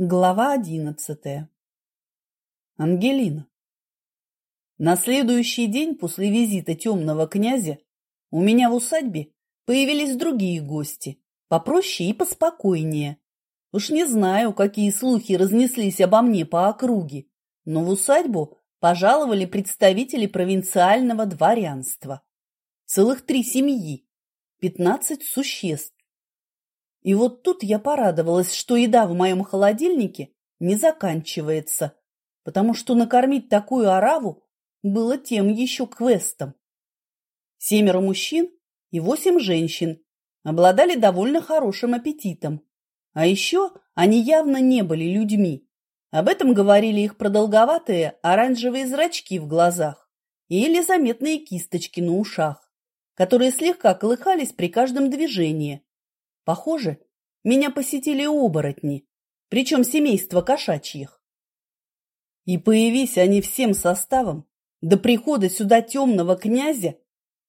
Глава одиннадцатая. Ангелина. На следующий день после визита темного князя у меня в усадьбе появились другие гости, попроще и поспокойнее. Уж не знаю, какие слухи разнеслись обо мне по округе, но в усадьбу пожаловали представители провинциального дворянства. Целых три семьи, пятнадцать существ и вот тут я порадовалась, что еда в моем холодильнике не заканчивается, потому что накормить такую ораву было тем еще квестом. Семеро мужчин и восемь женщин обладали довольно хорошим аппетитом. А еще они явно не были людьми. Об этом говорили их продолговатые оранжевые зрачки в глазах или заметные кисточки на ушах, которые слегка колыхались при каждом движении, Похоже, меня посетили оборотни, причем семейство кошачьих. И появись они всем составом, до прихода сюда темного князя,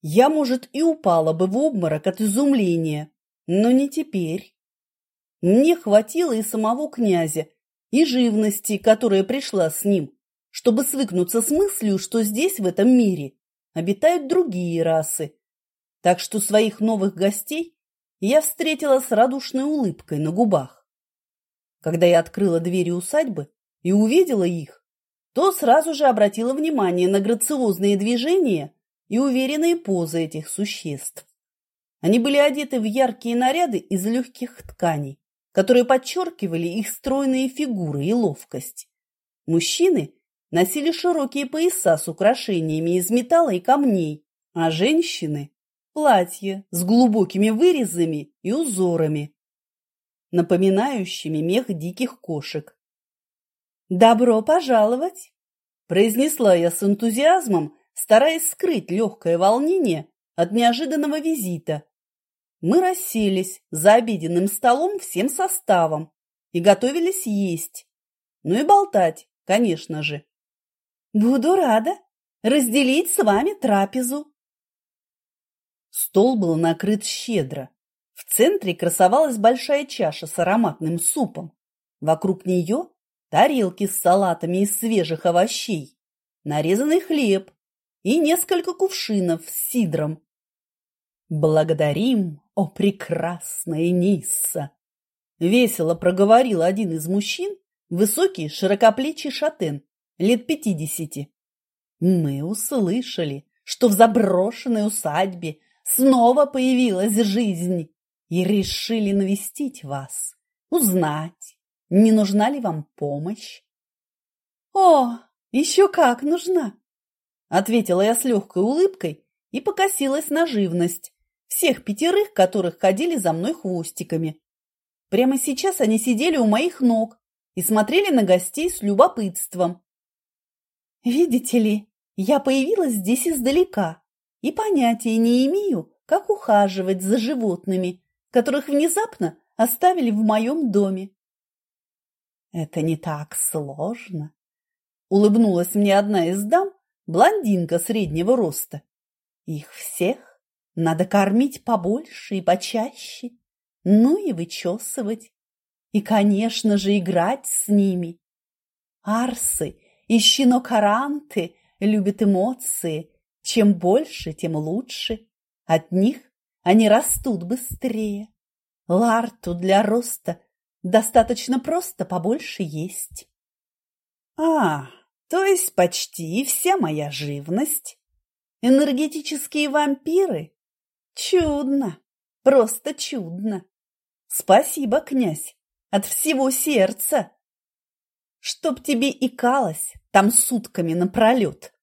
я, может, и упала бы в обморок от изумления, но не теперь. Мне хватило и самого князя, и живности, которая пришла с ним, чтобы свыкнуться с мыслью, что здесь, в этом мире, обитают другие расы. Так что своих новых гостей я встретила с радушной улыбкой на губах. Когда я открыла двери усадьбы и увидела их, то сразу же обратила внимание на грациозные движения и уверенные позы этих существ. Они были одеты в яркие наряды из легких тканей, которые подчеркивали их стройные фигуры и ловкость. Мужчины носили широкие пояса с украшениями из металла и камней, а женщины платье с глубокими вырезами и узорами, напоминающими мех диких кошек. «Добро пожаловать!» – произнесла я с энтузиазмом, стараясь скрыть легкое волнение от неожиданного визита. Мы расселись за обеденным столом всем составом и готовились есть. Ну и болтать, конечно же. «Буду рада разделить с вами трапезу», Стол был накрыт щедро. В центре красовалась большая чаша с ароматным супом. Вокруг нее тарелки с салатами из свежих овощей, нарезанный хлеб и несколько кувшинов с сидром. «Благодарим, о прекрасная Нисса!» Весело проговорил один из мужчин, высокий широкоплечий шатен, лет пятидесяти. «Мы услышали, что в заброшенной усадьбе снова появилась жизнь и решили навестить вас, узнать, не нужна ли вам помощь. — О, еще как нужна! — ответила я с легкой улыбкой и покосилась на живность всех пятерых, которых ходили за мной хвостиками. Прямо сейчас они сидели у моих ног и смотрели на гостей с любопытством. Видите ли, я появилась здесь издалека, и понятия не имею, как ухаживать за животными, которых внезапно оставили в моем доме. Это не так сложно. Улыбнулась мне одна из дам, блондинка среднего роста. Их всех надо кормить побольше и почаще, ну и вычесывать. И, конечно же, играть с ними. Арсы и щенокаранты любят эмоции чем больше, тем лучше. От них они растут быстрее. Ларту для роста достаточно просто побольше есть. А, то есть почти вся моя живность. Энергетические вампиры? Чудно, просто чудно. Спасибо, князь, от всего сердца. Чтоб тебе икалось там сутками напролет.